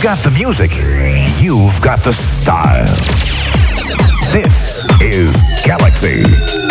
You've got the music. You've got the style. This is Galaxie.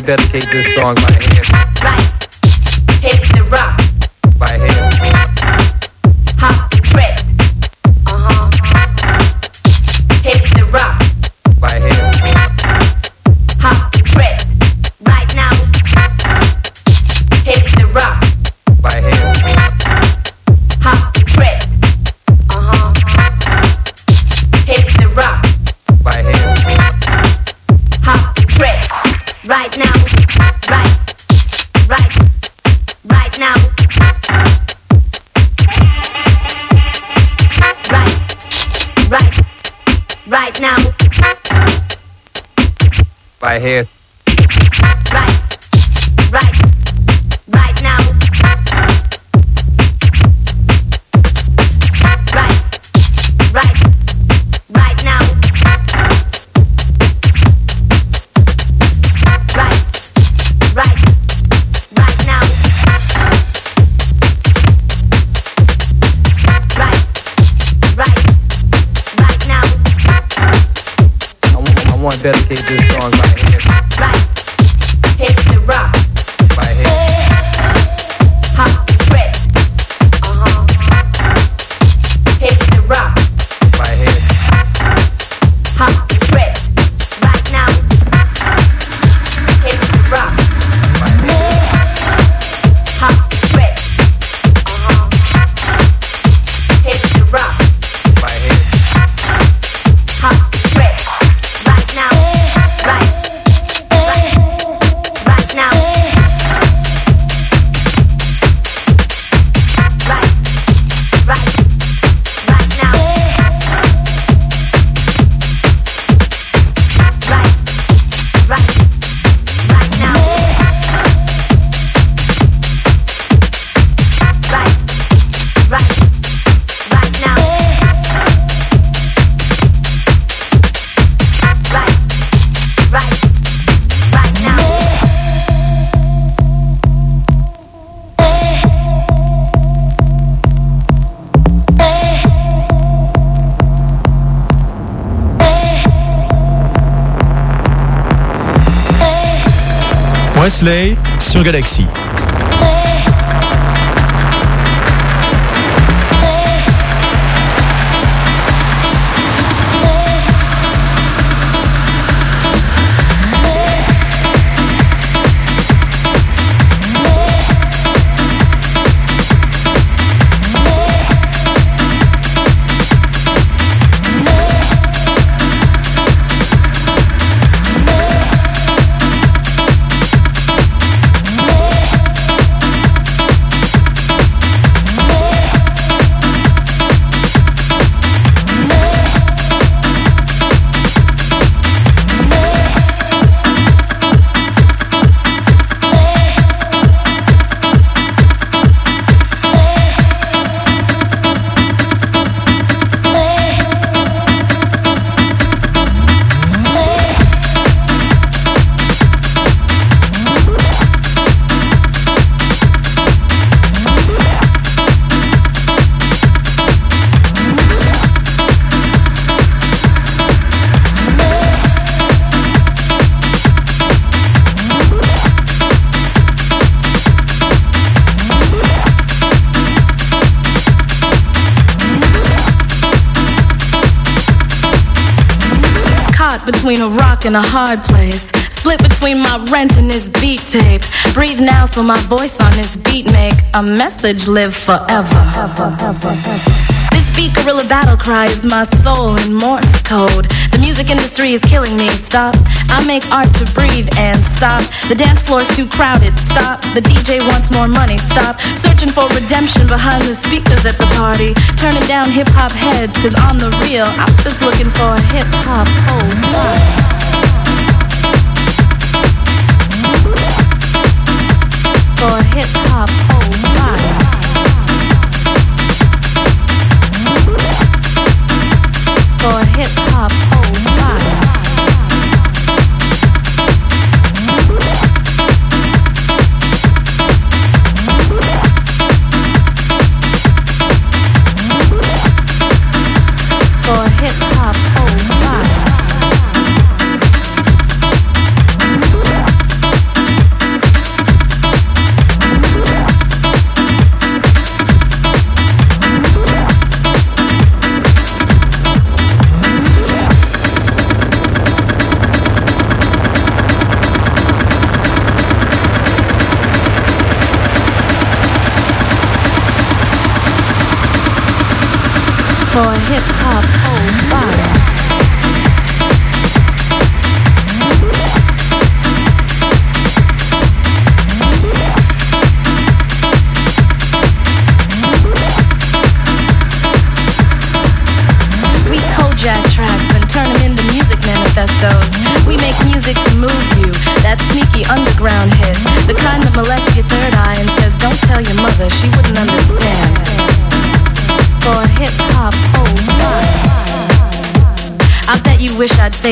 dedicate this song right here. right here. Right, dedicate this song Sur Galaxy. Between a rock and a hard place. Split between my rent and this beat tape. Breathe now so my voice on this beat make a message live forever. This beat gorilla battle cry is my soul in Morse code. The music industry is killing me. Stop. I make art to breathe and stop. The dance floor's too crowded. Stop. The DJ wants more money. Stop. Searching for redemption behind the speakers at the party. Turning down hip hop heads, cause on the real, I'm just looking for a hip hop whole lot. For hip hop whole lot. For hip hop. Whole For hip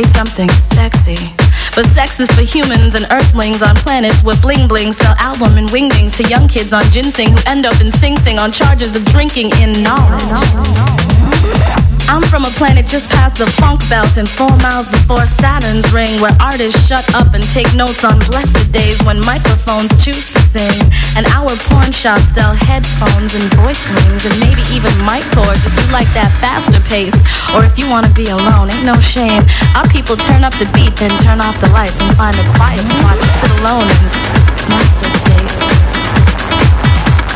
say something sexy. But sex is for humans and earthlings on planets where bling bling sell album and wingdings to young kids on ginseng who end up in Sing Sing on charges of drinking in knowledge. I'm from a planet just past the funk belt and four miles before Saturn's ring, where artists shut up and take notes on blessed days when microphones choose to sing. And our porn shops sell headphones and voice rings and maybe even mic cords if you like that faster pace. Or if you wanna be alone, ain't no shame. Our people turn up the beat, then turn off the lights and find a quiet spot to sit alone and master tape.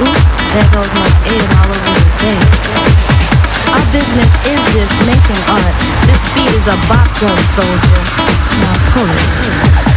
Oops, there goes my id all over the face. Our business is this making art. This beat is a box drum soldier. Now pull it.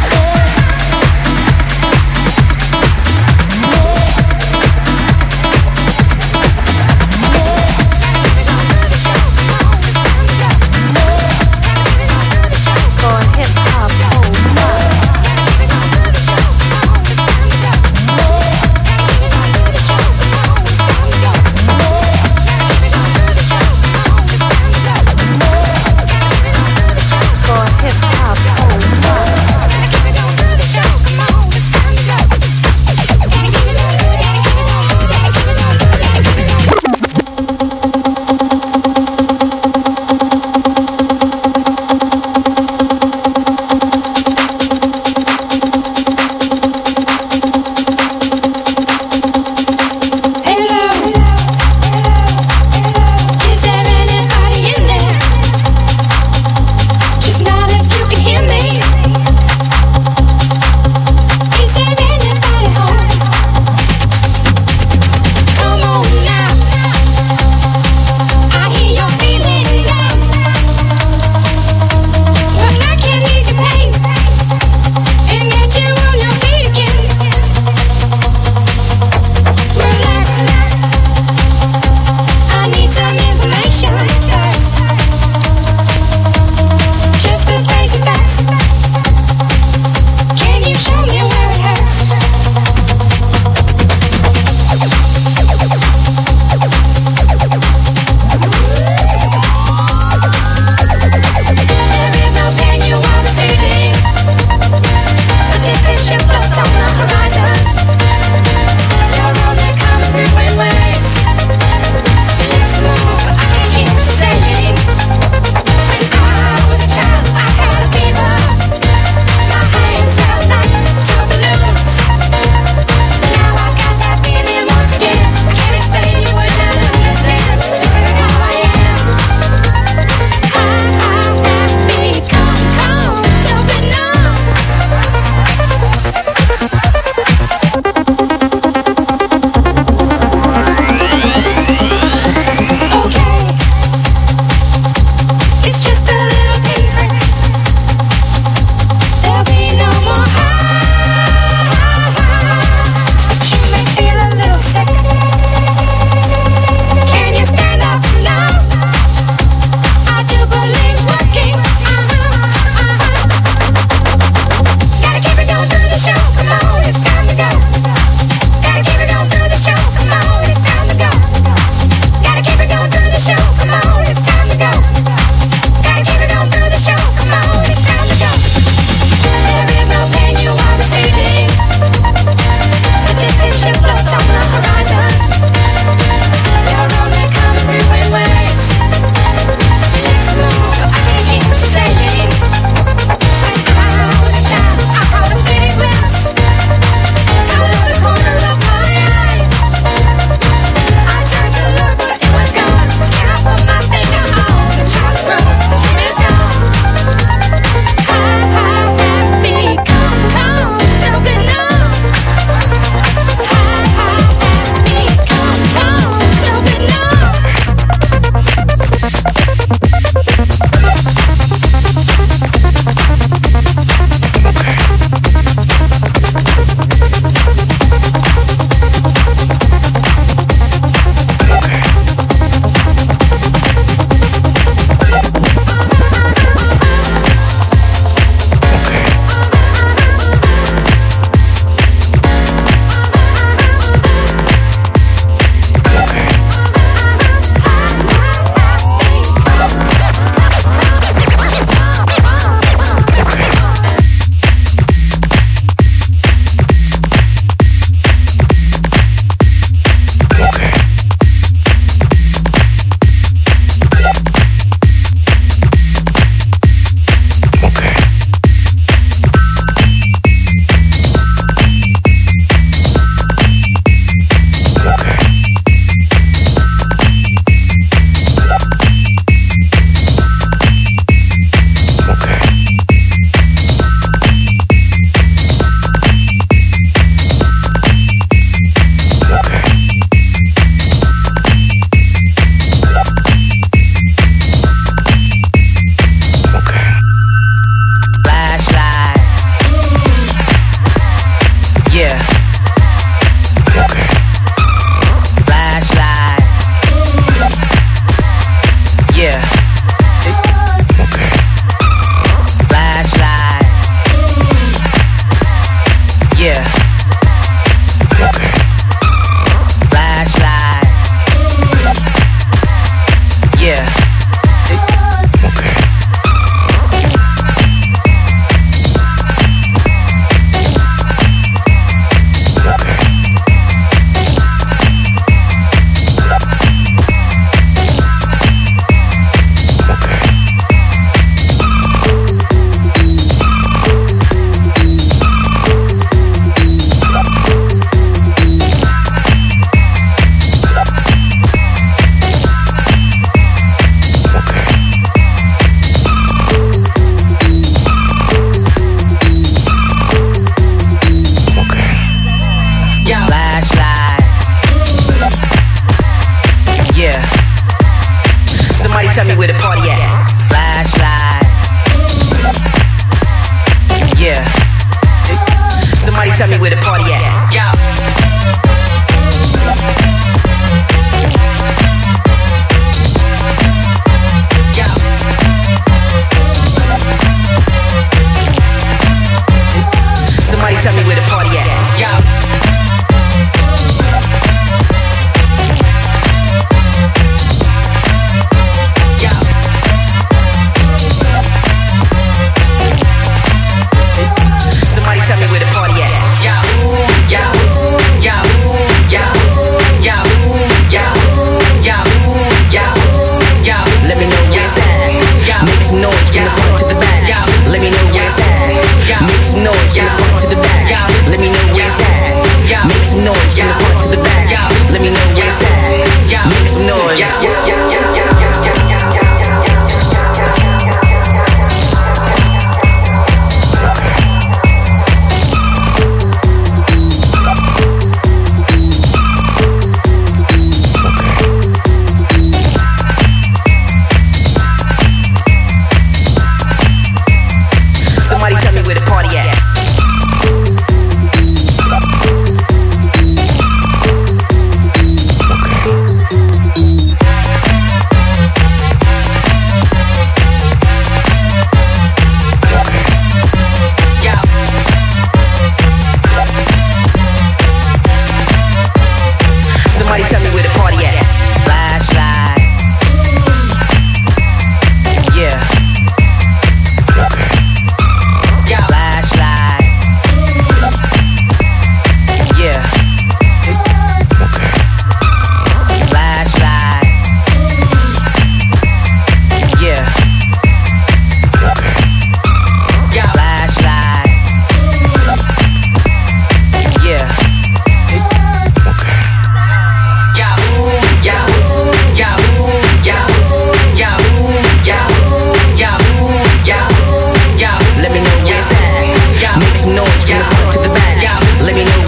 to the back. Let me know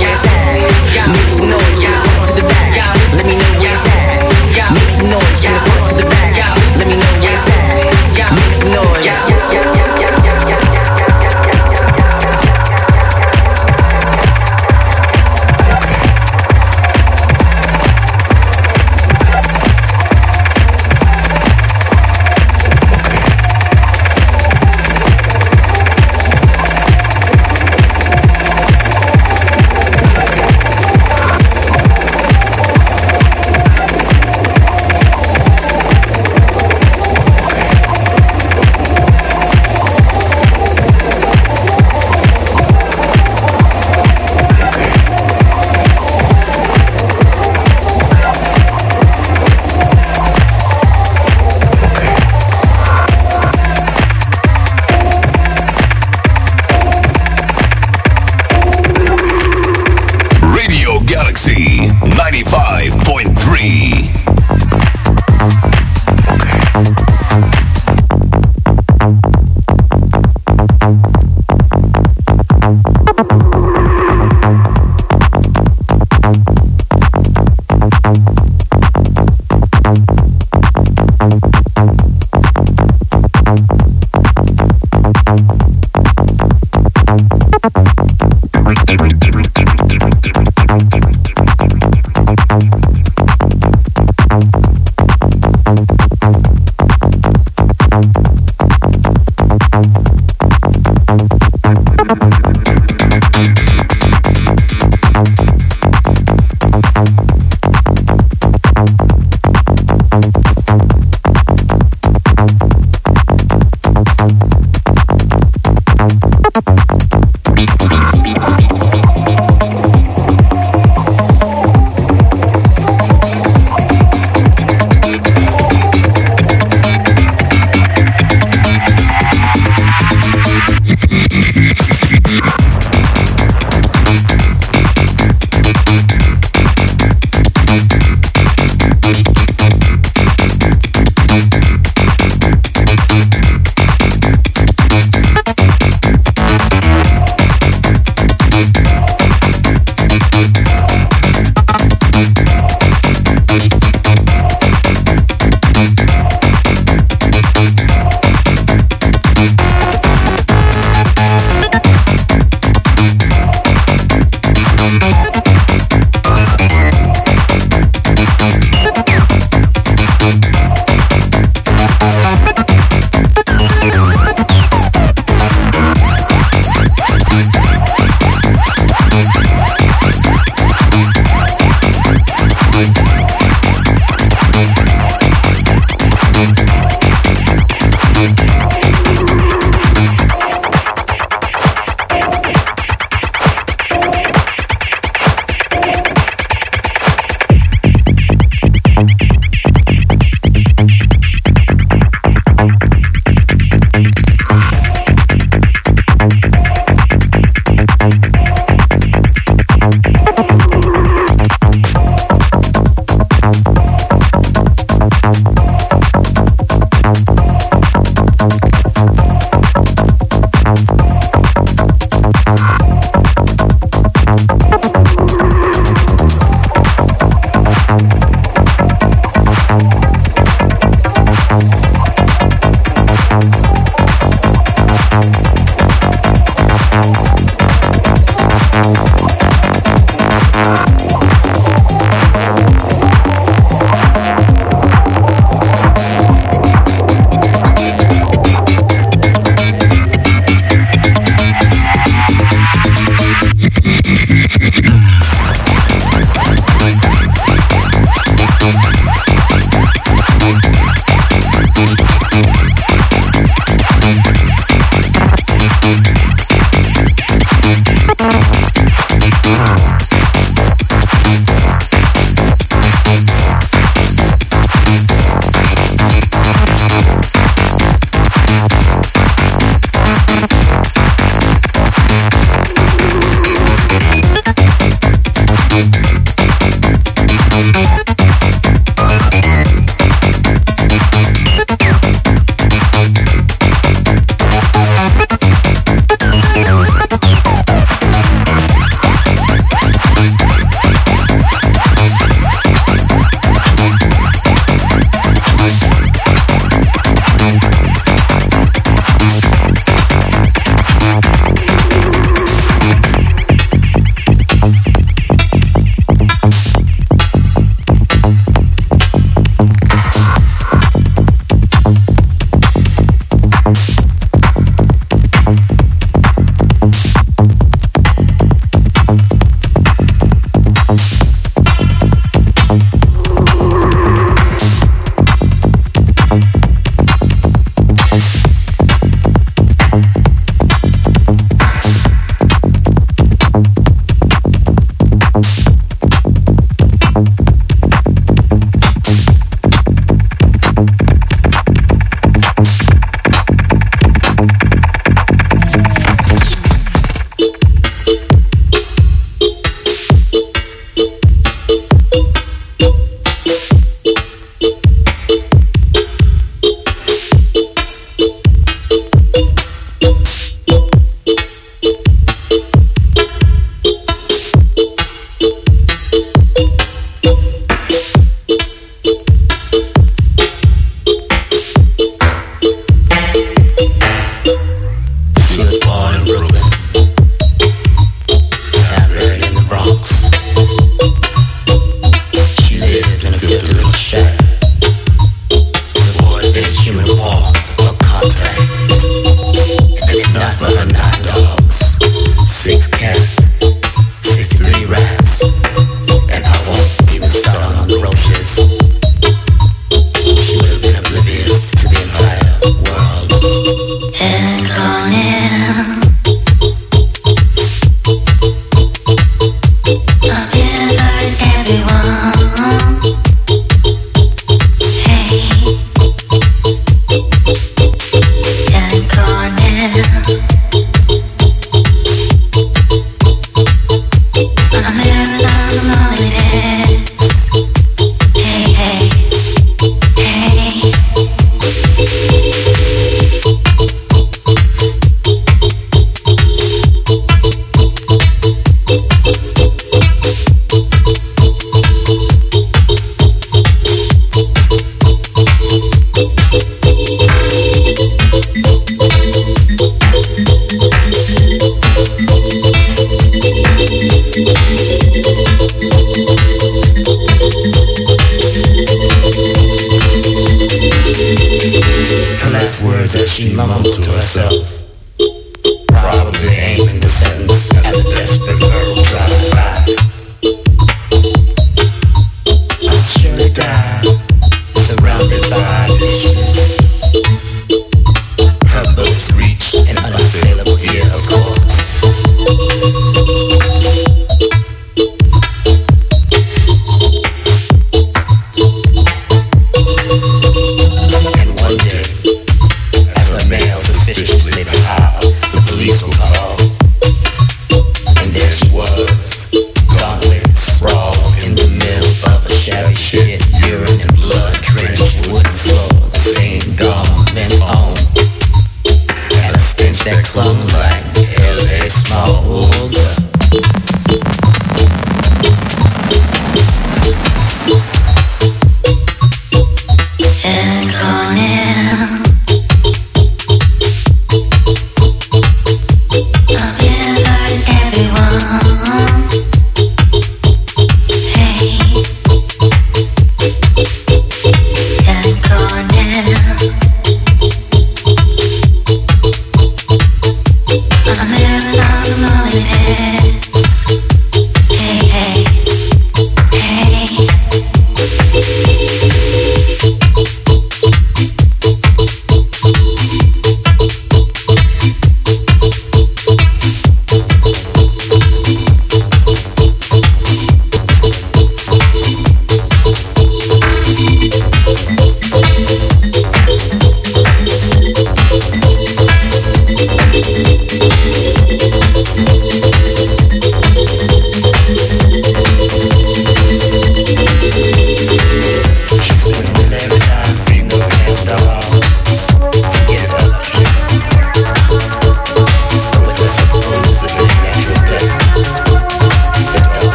Yeah. Make some noise to the back. Let me know where it's at. Make some noise to the back. Let me know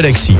Galaxy.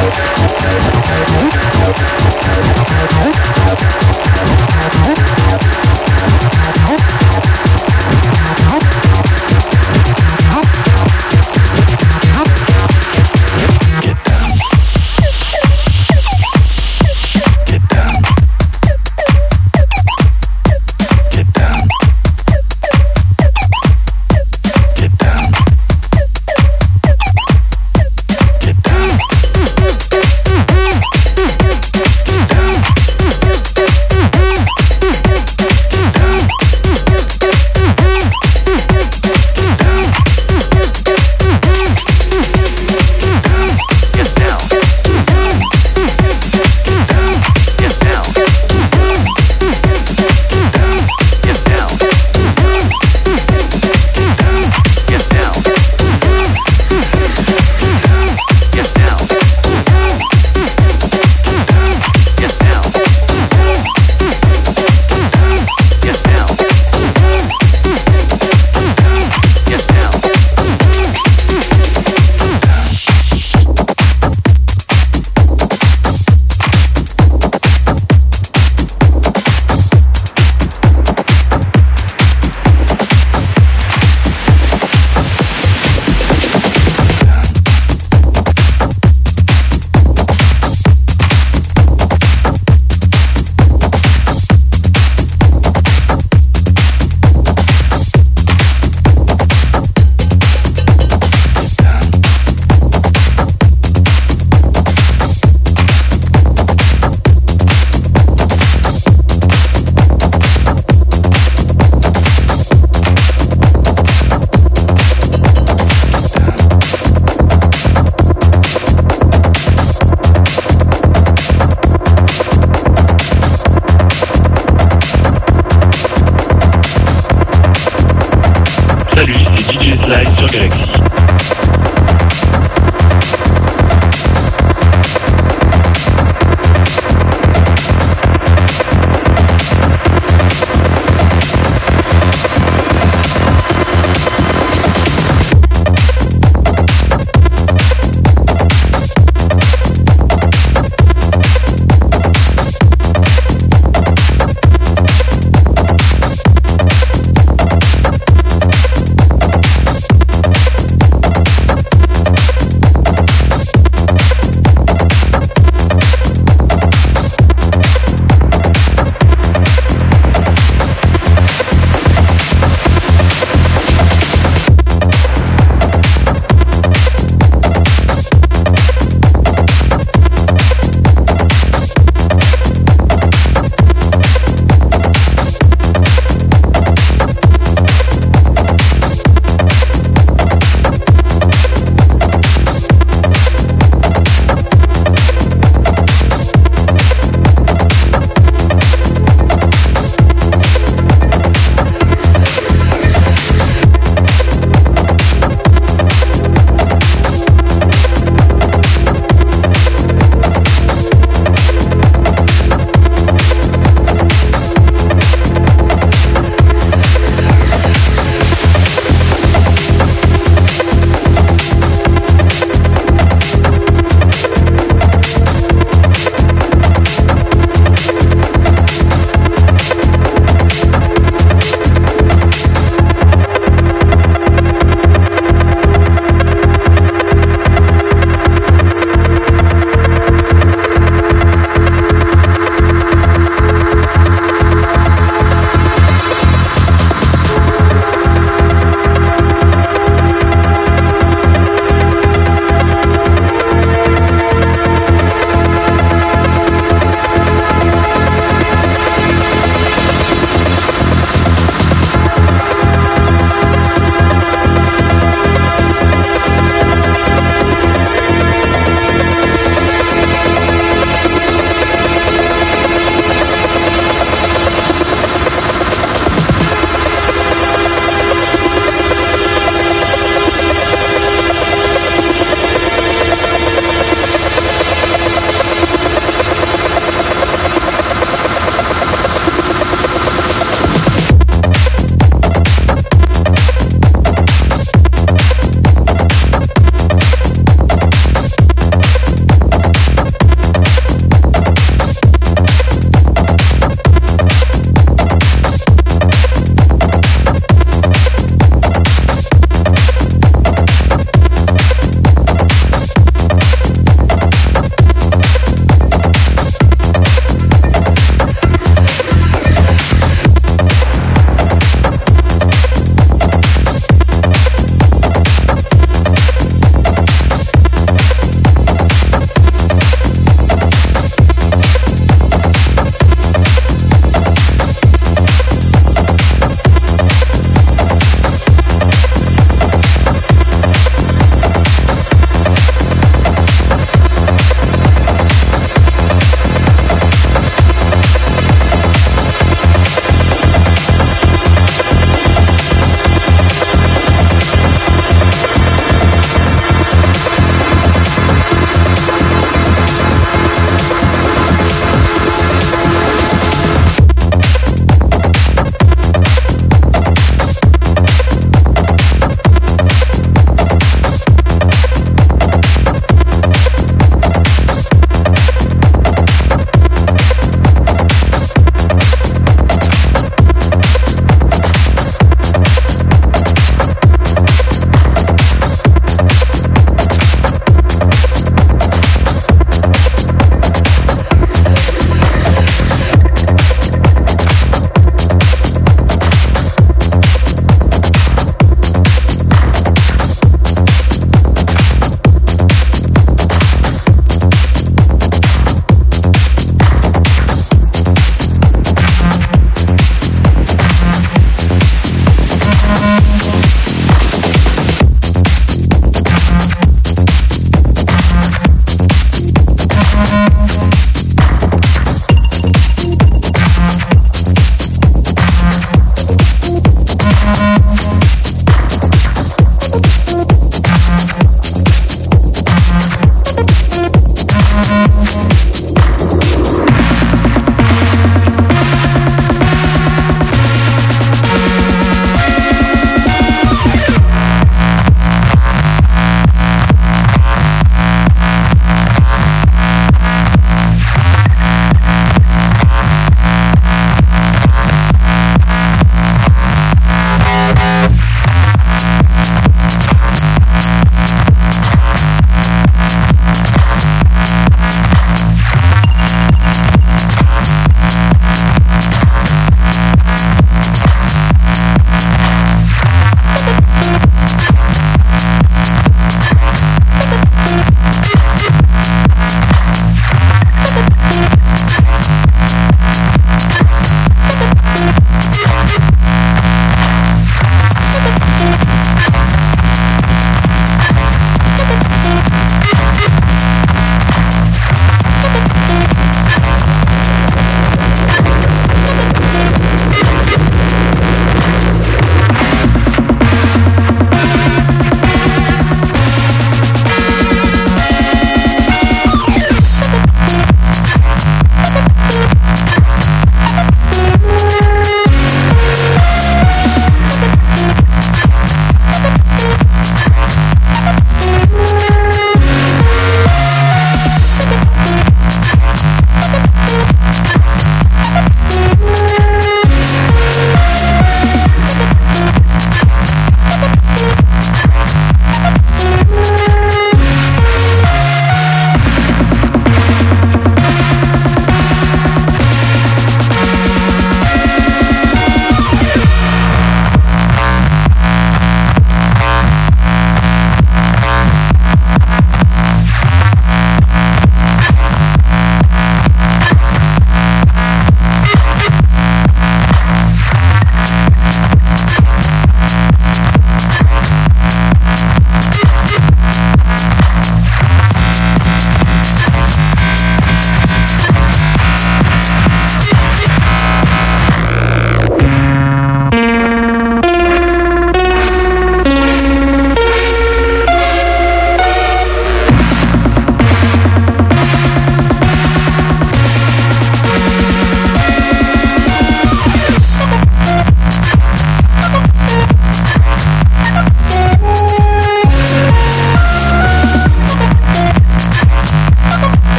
Thank you.